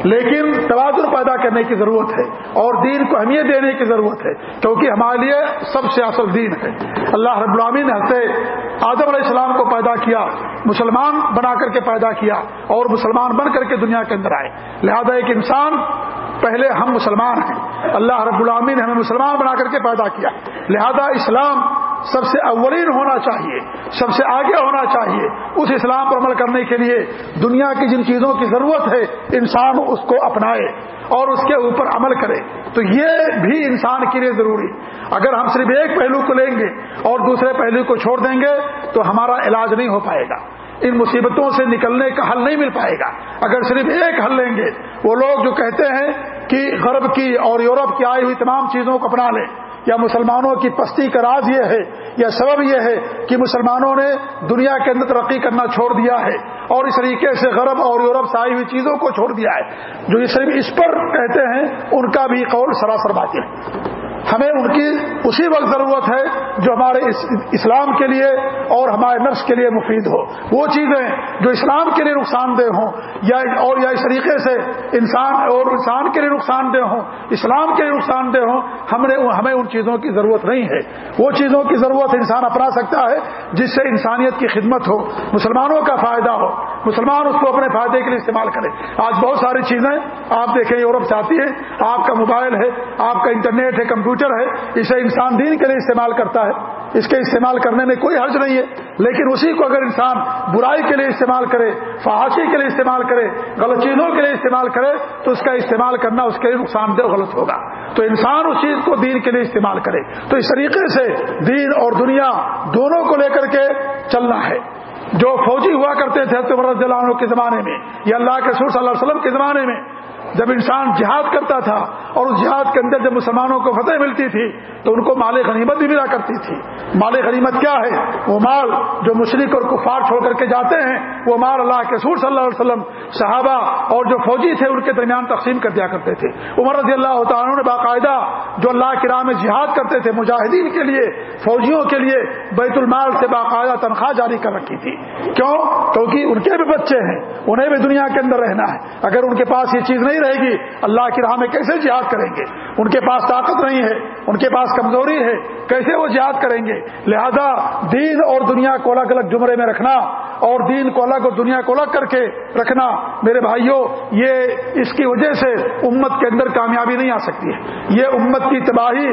لیکن توازن پیدا کرنے کی ضرورت ہے اور دین کو اہمیت دینے کی ضرورت ہے کیونکہ ہمارے لیے سب سے اصل دین ہے۔ اللہ رب العالمین نے ہنسے آدم علیہ السلام کو پیدا کیا، مسلمان بنا کر کے پیدا کیا اور مسلمان بن کر کے دنیا کے اندر آئے۔ لہذا ایک انسان پہلے ہم مسلمان ہیں۔ اللہ رب العامی نے ہمیں مسلمان بنا کر کے پیدا کیا۔ لہذا اسلام سب سے اولین ہونا چاہیے، سب سے آگے ہونا چاہیے۔ اس اسلام پر عمل کرنے کے لیے دنیا کی جن چیزوں کی ضرورت ہے، انسان اس کو اپنائے اور اس کے اوپر عمل کرے۔ تو یہ بھی انسان کے لیے ضروری۔ اگر ہم صرف ایک پہلو کو لیں گے اور دوسرے پہلو کو چھوڑ دیں گے، تو ہمارا علاج نہیں ہو پائے گا۔ ان مصیبتوں سے نکلنے کا حل نہیں مل پائے گا۔ اگر صرف ایک حل لیں گے وہ لوگ جو کہتے ہیں کہ غرب کی اور یورپ کی آئی ہوئی تمام چیزوں کو اپنا لیں، یا مسلمانوں کی پستی کا راز یہ ہے، یا سبب یہ ہے کہ مسلمانوں نے دنیا کے اندر ترقی کرنا چھوڑ دیا ہے، اور اس طریقے سے غرب اور یورپ سے آئی ہوئی چیزوں کو چھوڑ دیا ہے۔ جو یہ صرف اس پر کہتے ہیں، ان کا بھی قول سراسر باطل ہے۔ ہمیں ان کی اسی وقت ضرورت ہے جو ہمارے اسلام کے لیے اور ہمارے نفس کے لیے مفید ہو۔ وہ چیزیں جو اسلام کے لیے نقصان دہ ہوں یا اور یا اس طریقے سے انسان اور انسان کے لیے نقصان دہ ہوں، اسلام کے لیے نقصان دہ ہوں، ہم نے ہمیں ان چیزوں کی ضرورت نہیں ہے۔ وہ چیزوں کی ضرورت انسان اپنا سکتا ہے جس سے انسانیت کی خدمت ہو، مسلمانوں کا فائدہ ہو۔ مسلمان اس کو اپنے فائدے کے لیے استعمال کرے آج بہت ساری چیزیں آپ دیکھیں، یورپ سے آتی ہیں، آپ کا موبائل ہے، آپ کا انٹرنیٹ ہے، کمپیوٹر ہے، اسے انسان دین کے لیے استعمال کرتا ہے۔ اس کے استعمال کرنے میں کوئی حرج نہیں ہے، لیکن اسی کو اگر انسان برائی کے لیے استعمال کرے، فحاشی کے لیے استعمال کرے، غلط چیزوں کے لیے استعمال کرے، تو اس کا استعمال کرنا اس کے لیے نقصان دہ غلط ہوگا۔ تو انسان اس چیز کو دین کے لیے استعمال کرے۔ تو اس طریقے سے دین اور دنیا دونوں کو لے کر کے چلنا ہے۔ جو فوجی ہوا کرتے تھے رضی اللہ عنہ کے زمانے میں، یا اللہ کے سور صلی اللہ علیہ وسلم کے زمانے میں جب انسان جہاد کرتا تھا اور اس جہاد کے اندر جب مسلمانوں کو فتح ملتی تھی تو ان کو مال غنیمت بھی ملا کرتی تھی۔ مال غنیمت کیا ہے؟ وہ مال جو مشرق اور کفار چھوڑ کر کے جاتے ہیں، وہ مال اللہ کے سور صلی اللہ علیہ وسلم، صحابہ اور جو فوجی تھے ان کے درمیان تقسیم کر دیا کرتے تھے۔ عمر رضی اللہ تعالیٰ نے باقاعدہ جو اللہ کی راہ میں جہاد کرتے تھے، مجاہدین کے لیے، فوجیوں کے لیے بیت المال سے باقاعدہ تنخواہ جاری کر رکھی تھی۔ کیوں؟ کیونکہ ان کے بھی بچے ہیں، انہیں بھی دنیا کے اندر رہنا ہے۔ اگر ان کے پاس یہ چیز نہیں رہے گی، اللہ کی راہ میں کیسے جہاد کریں گے؟ ان کے پاس طاقت نہیں ہے، ان کے پاس کمزوری ہے، کیسے وہ جہاد کریں گے؟ لہذا دین اور دنیا کو الگ الگ جمرے میں رکھنا اور دین کو الگ اور دنیا کو الگ کر کے رکھنا، میرے بھائیوں یہ اس کی وجہ سے امت کے اندر کامیابی نہیں آ سکتی ہے۔ یہ امت کی تباہی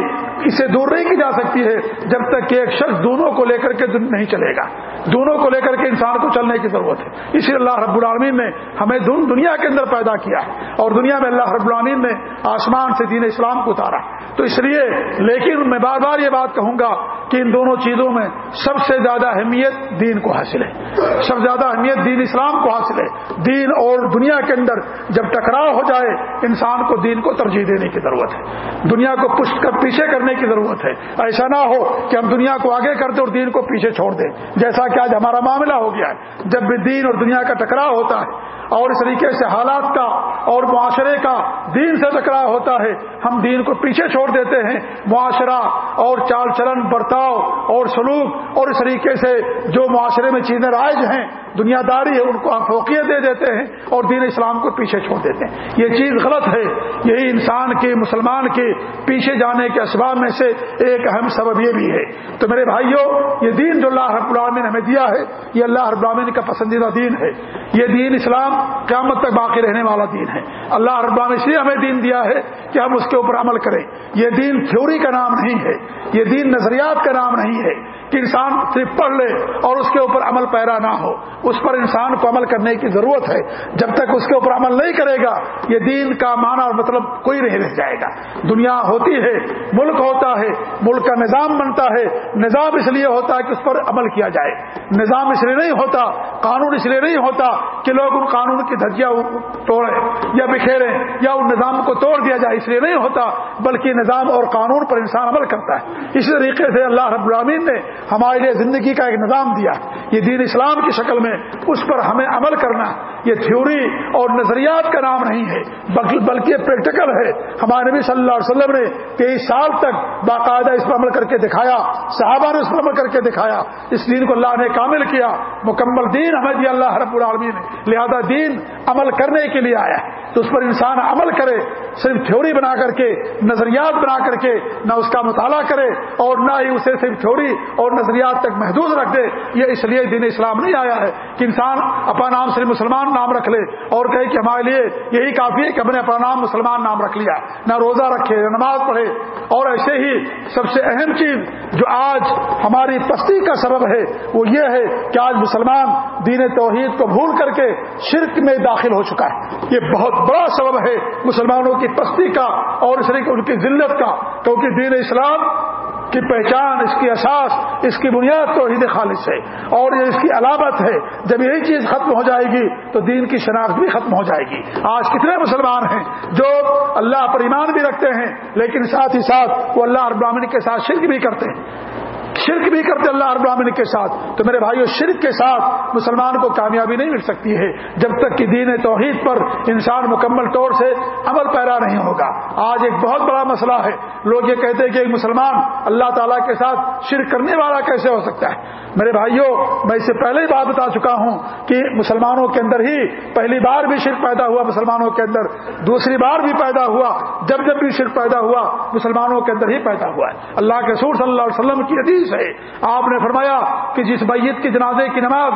اسے دور نہیں کی جا سکتی ہے، جب تک کہ ایک شخص دونوں کو لے کر کے نہیں چلے گا۔ دونوں کو لے کر کے انسان کو چلنے کی ضرورت ہے۔ اسی اللہ رب العالمین نے ہمیں دنیا کے اندر پیدا کیا ہے اور دنیا میں اللہ رب العالمین نے آسمان سے دین اسلام کو اتارا۔ تو اس لیے لیکن میں بار بار یہ بات کہوں گا کہ ان دونوں چیزوں میں سب سے زیادہ اہمیت دین کو حاصل ہے۔ سب سے زیادہ اہمیت دین اسلام کو حاصل ہے۔ دین اور دنیا کے اندر جب ٹکراؤ ہو جائے، انسان کو دین کو ترجیح دینے کی ضرورت ہے۔ دنیا کو پشت کر پیچھے کرنے کی ضرورت ہے۔ ایسا نہ ہو کہ ہم دنیا کو آگے کر دیں اور دین کو پیچھے چھوڑ دیں۔ جیسا کہ آج ہمارا معاملہ ہو گیا ہے۔ جب بھی دین اور دنیا کا ٹکراؤ ہوتا ہے اور اس طریقے سے حالات کا اور معاشرے کا دین سے ٹکراؤ ہوتا ہے۔ ہم دین کو پیچھے چھوڑ دیتے ہیں۔ معاشرہ اور چال چلن، برتاؤ اور سلوک اور اس طریقے سے جو معاشرے میں چیزیں رائج ہیں دنیا داری ہے، ان کو ہم فوقیت دے دیتے ہیں اور دین اسلام کو پیچھے چھوڑ دیتے ہیں۔ یہ چیز غلط ہے۔ یہی انسان کے، مسلمان کے پیچھے جانے کے اسباب میں سے ایک اہم سبب یہ بھی ہے۔ تو میرے بھائیوں، یہ دین جو اللہ رب العالمین ہمیں دیا ہے، یہ اللہ رب العالمین کا پسندیدہ دین ہے۔ یہ دین اسلام قیامت تک باقی رہنے والا دین ہے۔ اللہ رب العالمین اس لیے ہمیں دین دیا ہے کہ ہم اس کے اوپر عمل کریں۔ یہ دین تھیوری کا نام نہیں ہے۔ یہ دین نظریات کا نام نہیں ہے۔ کہ انسان صرف پڑھ لے اور اس کے اوپر عمل پیرا نہ ہو۔ اس پر انسان کو عمل کرنے کی ضرورت ہے۔ جب تک اس کے اوپر عمل نہیں کرے گا، یہ دین کا معنی اور مطلب کوئی نہیں رہ جائے گا۔ دنیا ہوتی ہے، ملک ہوتا ہے، ملک کا نظام بنتا ہے۔ نظام اس لیے ہوتا ہے کہ اس پر عمل کیا جائے۔ نظام اس لیے نہیں ہوتا، قانون اس لیے نہیں ہوتا کہ لوگ ان قانون کی دھجیاں توڑیں یا بکھیریں یا ان نظام کو توڑ دیا جائے۔ اس لیے نہیں ہوتا، بلکہ نظام اور قانون پر انسان عمل کرتا ہے۔ اسی طریقے سے اللہ رب العامین نے ہمارے لیے زندگی کا ایک نظام دیا یہ دین اسلام کی شکل میں اس پر ہمیں عمل کرنا یہ تھیوری اور نظریات کا نام نہیں ہے، بلکہ پریکٹیکل ہے۔ ہمارے نبی صلی اللہ علیہ وسلم نے تیئیس سال تک باقاعدہ اس پر عمل کر کے دکھایا، صحابہ نے اس پر عمل کر کے دکھایا۔ اس دین کو اللہ نے کامل کیا۔ مکمل دین ہمیں دیا اللہ رب العالمین نے، لہذا دین عمل کرنے کے لیے آیا تو اس پر انسان عمل کرے، صرف تھیوری بنا کر کے، نظریات بنا کر کے، نہ اس کا مطالعہ کرے اور نہ ہی اسے صرف تھیوری اور نظریات تک محدود رکھ دے، یہ اس لیے دین اسلام نہیں آیا ہے کہ انسان اپنا نام صرف مسلمان نام رکھ لے اور کہے کہ ہمارے لیے یہی کافی ہے کہ ہم نے اپنا نام مسلمان نام رکھ لیا۔ نہ روزہ رکھے، نہ نماز پڑھے۔ اور ایسے ہی سب سے اہم چیز جو آج ہماری پستی کا سبب ہے، وہ یہ ہے کہ آج مسلمان دین توحید کو بھول کر کے شرک میں داخل ہو چکا ہے۔ یہ بہت بڑا سبب ہے مسلمانوں کی پستی کا اور اس طریقے ان کی ذلت کا، کیونکہ دین اسلام کی پہچان، اس کی اساس، اس کی بنیاد توحید خالص ہے اور یہ اس کی علامت ہے۔ جب یہی چیز ختم ہو جائے گی تو دین کی شناخت بھی ختم ہو جائے گی۔ آج کتنے مسلمان ہیں جو اللہ پر ایمان بھی رکھتے ہیں، لیکن ساتھ ہی ساتھ وہ اللہ ابراہین کے ساتھ شرک بھی کرتے ہیں۔ شرک بھی کرتے اللہ رب العالمین کے ساتھ، تو میرے بھائیو، شرک کے ساتھ مسلمان کو کامیابی نہیں مل سکتی ہے۔ جب تک کہ دین توحید پر انسان مکمل طور سے عمل پیرا نہیں ہوگا۔ آج ایک بہت بڑا مسئلہ ہے۔ لوگ یہ کہتے ہیں کہ ایک مسلمان اللہ تعالیٰ کے ساتھ شرک کرنے والا کیسے ہو سکتا ہے؟ میرے بھائیوں میں اس سے پہلے ہی بات بتا چکا ہوں کہ مسلمانوں کے اندر ہی پہلی بار بھی شرک پیدا ہوا مسلمانوں کے اندر، دوسری بار بھی پیدا ہوا، جب جب بھی شرک پیدا ہوا مسلمانوں کے اندر ہی پیدا ہوا ہے۔ اللہ کے سور صلی اللہ علیہ وسلم کی حدیث ہے۔ آپ نے فرمایا کہ جس میت کی جنازے کی نماز،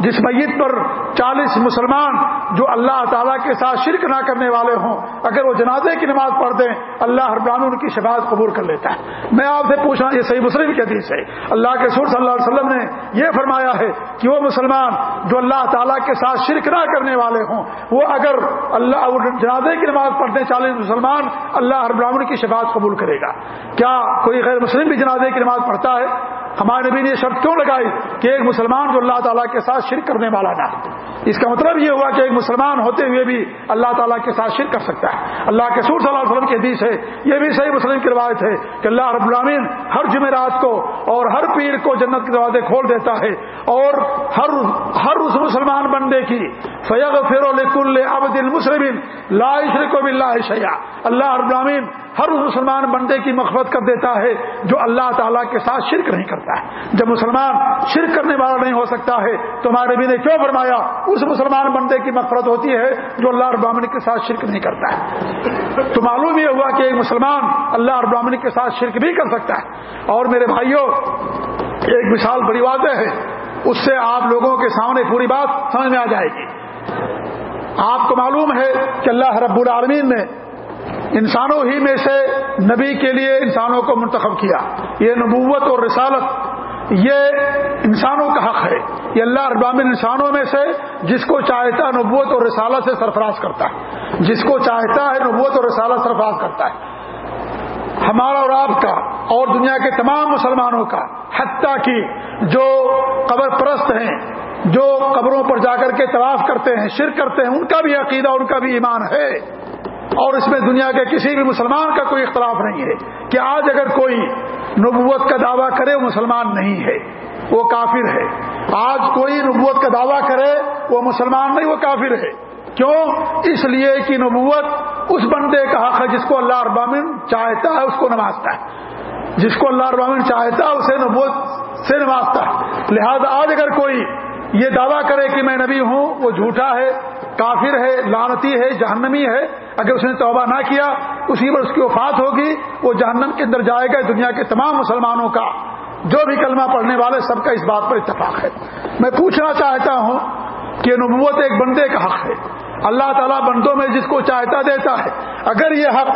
جس میت پر چالیس مسلمان جو اللہ تعالیٰ کے ساتھ شرک نہ کرنے والے ہوں، اگر وہ جنازے کی نماز پڑھ دیں، اللہ ہر ان کی شفاعت قبول کر لیتا ہے۔ میں آپ سے پوچھنا یہ صحیح مسلم کی حدیث ہے۔ اللہ کے سور صلی اللہ علیہ وسلم نے یہ فرمایا ہے کہ وہ مسلمان جو اللہ تعالیٰ کے ساتھ شرک نہ کرنے والے ہوں، وہ اگر اللہ جنازے کی نماز پڑھتے چالیس مسلمان، اللہ ہر کی شفاعت قبول کرے گا۔ کیا کوئی غیر مسلم بھی جنازے کی نماز پڑھتا ہے ہمارے نبی نے شرط کیوں لگائی کہ ایک مسلمان جو اللہ تعالیٰ کے ساتھ شرک کرنے والا نہ اس کا مطلب یہ ہوا کہ ایک مسلمان ہوتے ہوئے بھی اللہ تعالیٰ کے ساتھ شرک کر سکتا ہے۔ اللہ کے سور صلی اللہ علیہ وسلم کی حدیث ہے، یہ بھی صحیح مسلم کی روایت ہے کہ اللہ رب العامین ہر جمعرات کو اور ہر پیر کو جنت کے دروازے کھول دیتا ہے اور ہر ہر اس مسلمان بندے کی فیغ فیرو لکل عبد المسلم لا شرک و بلّہ شیا اللہ رب العامین ہر اس مسلمان بندے کی مغفرت کر دیتا ہے جو اللہ تعالیٰ کے ساتھ شرک نہیں کرتا۔ ہے۔ جب مسلمان شرک کرنے والا نہیں ہو سکتا ہے، تو ہمارے بھی نے کیوں فرمایا؟ اس مسلمان بندے کی مغفرت ہوتی ہے جو اللہ ابامن کے ساتھ شرک نہیں کرتا ہے۔ تو معلوم یہ ہوا کہ ایک مسلمان اللہ ابامن کے ساتھ شرک بھی کر سکتا ہے۔ اور میرے بھائیوں، ایک مثال بڑی واضح ہے۔ اس سے آپ لوگوں کے سامنے پوری بات سمجھ میں آ جائے گی۔ آپ کو معلوم ہے کہ اللہ رب العالمین نے انسانوں ہی میں سے نبی کے لیے انسانوں کو منتخب کیا۔ یہ نبوت اور رسالت، یہ انسانوں کا حق ہے۔ یہ اللہ اربام انسانوں میں سے جس کو چاہتا ہے نبوت اور رسالت سے سرفراز کرتا ہے۔ جس کو چاہتا ہے نبوت اور رسالت سرفراز کرتا ہے۔ ہمارا اور آپ کا اور دنیا کے تمام مسلمانوں کا، حتیٰ کہ جو قبر پرست ہیں، جو قبروں پر جا کر کے طواف کرتے ہیں، شرک کرتے ہیں، ان کا بھی عقیدہ، ان کا بھی ایمان ہے۔ اور اس میں دنیا کے کسی بھی مسلمان کا کوئی اختلاف نہیں ہے کہ آج اگر کوئی نبوت کا دعویٰ کرے وہ مسلمان نہیں ہے، وہ کافر ہے۔ آج کوئی نبوت کا دعویٰ کرے وہ مسلمان نہیں، وہ کافر ہے۔ کیوں؟ اس لیے کہ نبوت اس بندے کا حق ہے جس کو اللہ اربامن چاہتا ہے، اس کو نوازتا ہے۔ جس کو اللہ اربامن چاہتا ہے، اسے نبوت سے نوازتا ہے۔ لہذا آج اگر کوئی یہ دعویٰ کرے کہ میں نبی ہوں، وہ جھوٹا ہے، کافر ہے لانتی ہے، جہنمی ہے، اگر اس نے توبہ نہ کیا، اسی پر اس کی وفات ہوگی، وہ جہنم کے اندر جائے گا، دنیا کے تمام مسلمانوں کا، جو بھی کلمہ پڑھنے والے، سب کا اس بات پر اتفاق ہے۔ میں پوچھنا چاہتا ہوں کہ نبوت ایک بندے کا حق ہے۔ اللہ تعالیٰ بندوں میں جس کو چاہتا دیتا ہے۔ اگر یہ حق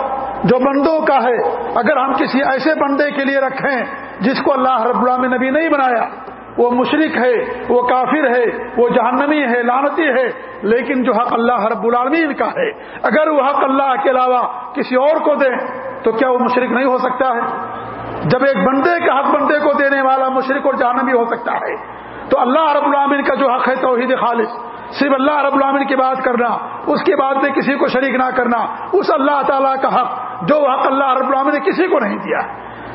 جو بندوں کا ہے، اگر ہم کسی ایسے بندے کے لیے رکھیں جس کو اللہ رب اللہ میں نبی نہیں بنایا وہ مشرق ہے، وہ کافر ہے، وہ جہنمی ہے لانتی ہے، لیکن جو حق اللہ رب العالمین کا ہے، اگر وہ حق اللہ کے علاوہ کسی اور کو دیں تو کیا وہ مشرق نہیں ہو سکتا ہے؟ جب ایک بندے کا حق بندے کو دینے والا مشرق اور جہنمی ہو سکتا ہے، تو اللہ رب العالمین کا جو حق ہے توحید خالص، صرف اللہ رب العالمین کی بات کرنا، اس کے بعد میں کسی کو شریک نہ کرنا، اس اللہ تعالیٰ کا حق، جو حق اللہ رب العالمین نے کسی کو نہیں دیا۔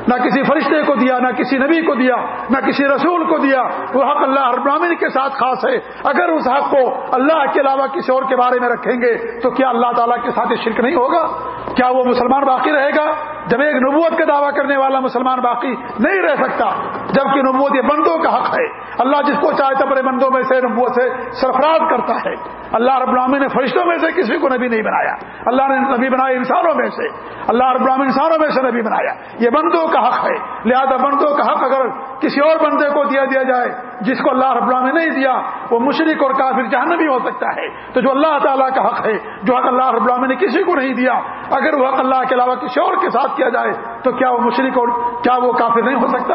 نہ کسی فرشتے کو دیا، نہ کسی نبی کو دیا، نہ کسی رسول کو دیا۔ وہ حق اللہ ابراہین کے ساتھ خاص ہے۔ اگر اس حق کو اللہ کے علاوہ کسی اور کے بارے میں رکھیں گے تو کیا اللہ تعالیٰ کے ساتھ شرک نہیں ہوگا؟ کیا وہ مسلمان باقی رہے گا؟ جب ایک نبوت کا دعویٰ کرنے والا مسلمان باقی نہیں رہ سکتا، جبکہ نبوت یہ بندوں کا حق ہے۔ اللہ جس کو چاہتا بڑے بندوں میں سے نبوت سے سرفراز کرتا ہے۔ اللہ رب العالمین نے فرشتوں میں سے کسی کو نبی نہیں بنایا۔ اللہ نے نبی بنایا انسانوں میں سے۔ اللہ رب العالمین انسانوں میں سے نبی بنایا۔ یہ بندوں کا حق ہے۔ لہذا بندوں کا حق اگر کسی اور بندے کو دیا دیا جائے، جس کو اللہ رب العالمین نہیں دیا، وہ مشرق اور کافر جہاں بھی ہو سکتا ہے۔ تو جو اللہ تعالیٰ کا حق ہے، جو حق اللہ رب العالمین نے کسی کو نہیں دیا، اگر وہ حق اللہ کے علاوہ کسی اور کے ساتھ کیا جائے تو کیا وہ مشرق اور کیا وہ کافر نہیں ہو سکتا؟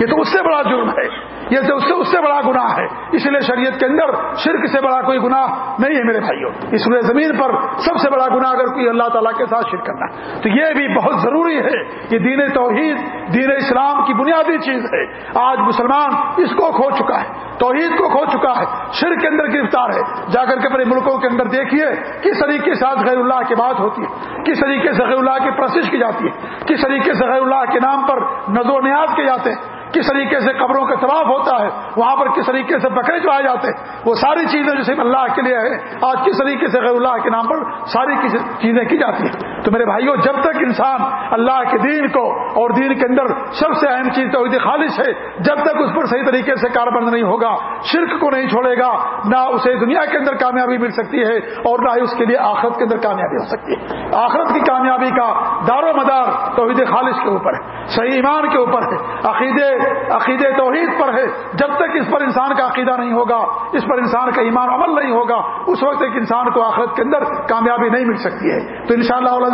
یہ تو اس سے بڑا جرم ہے۔ یہ تو اس سے اس سے بڑا گناہ ہے۔ اس لیے شریعت کے اندر شرک سے بڑا کوئی گناہ نہیں ہے میرے بھائیوں اس لیے زمین پر سب سے بڑا گناہ اگر کوئی اللہ تعالیٰ کے ساتھ شرک کرنا تو یہ بھی بہت ضروری ہے کہ دین توحید، دین اسلام کی بنیادی چیز ہے۔ آج مسلمان اس کو کھو چکا ہے۔ توحید کو کھو چکا ہے۔ شرک کے اندر گرفتار ہے۔ جا کر کے اپنے ملکوں کے اندر دیکھیے کس طریقے سے آج غیر اللہ کی بات ہوتی ہے۔ کس طریقے سے غیر اللہ کی پرسش کی جاتی ہے۔ کس طریقے سے غیر اللہ کے نام پر نظر و نیاز کے جاتے ہیں۔ کس طریقے سے قبروں کا طواف ہوتا ہے، وہاں پر کس طریقے سے بکرے چڑھائے جاتے ہیں، وہ ساری چیزیں جو صرف اللہ کے لیے ہے آج کس طریقے سے غیر اللہ کے نام پر ساری چیزیں کی جاتی ہیں۔ تو میرے بھائیوں جب تک انسان اللہ کے دین کو اور دین کے اندر سب سے اہم چیز توحید خالص ہے، جب تک اس پر صحیح طریقے سے کاربند نہیں ہوگا، شرک کو نہیں چھوڑے گا، نہ اسے دنیا کے اندر کامیابی مل سکتی ہے اور نہ ہی اس کے لیے آخرت کے اندر کامیابی ہو سکتی ہے۔ آخرت کی کامیابی کا دار و مدار توحید خالص کے اوپر ہے، صحیح ایمان کے اوپر ہے، عقیدے عقیدے توحید پر ہے۔ جب تک اس پر انسان کا عقیدہ نہیں ہوگا، اس پر انسان کا ایمان عمل نہیں ہوگا، اس وقت ایک انسان کو آخرت کے اندر کامیابی نہیں مل سکتی ہے۔ تو ان شاء اللہ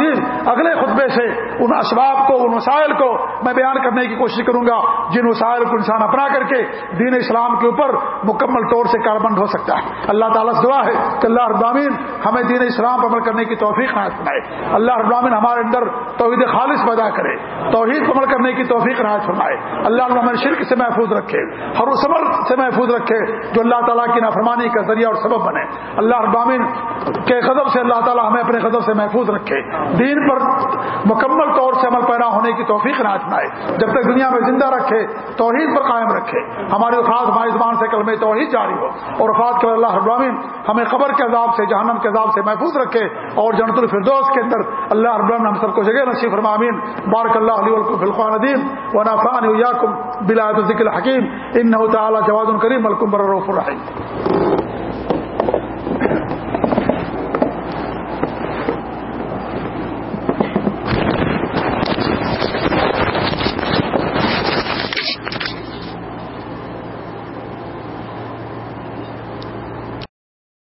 اگلے خطبے سے ان اسباب کو، ان وسائل کو میں بیان کرنے کی کوشش کروں گا، جن وسائل کو انسان اپنا کر کے دین اسلام کے اوپر مکمل طور سے کاربند ہو سکتا ہے۔ اللہ تعالیٰ سے دعا ہے کہ اللہ ابامین ہمیں دین اسلام پر عمل کرنے کی توفیق نہ فرمائے۔ اللہ ابامین ہمارے اندر توحید خالص پیدا کرے، توحید پر عمل کرنے کی توفیق نہ فرمائے۔ اللہ ابامن شرک سے محفوظ رکھے ہر اس عمل سے محفوظ رکھے جو اللہ تعالیٰ کی نافرمانی کا ذریعہ اور سبب بنے۔ اللہ ابامین کے قدم سے اللہ تعالیٰ ہمیں اپنے قدم سے محفوظ رکھے۔ دین پر مکمل طور سے عمل پیدا ہونے کی توفیق نہ اپنائے جب تک دنیا میں زندہ رکھے، توحید پر قائم رکھے۔ ہماری وفات ہماری زبان سے کل میں توحید جاری ہو اور وفات کے اللہ ابراہین ہمیں قبر کے عذاب سے، جہنم کے عذاب سے محفوظ رکھے اور جنت الفردوس کے اندر اللہ ابراہین ہم سب کو جگہ نصیف فرمامین بارک اللہ علیہ فلقان ندیم و نافان بلا ذکر حکیم ان تعالی جواد الکریم ملکم بر رحیم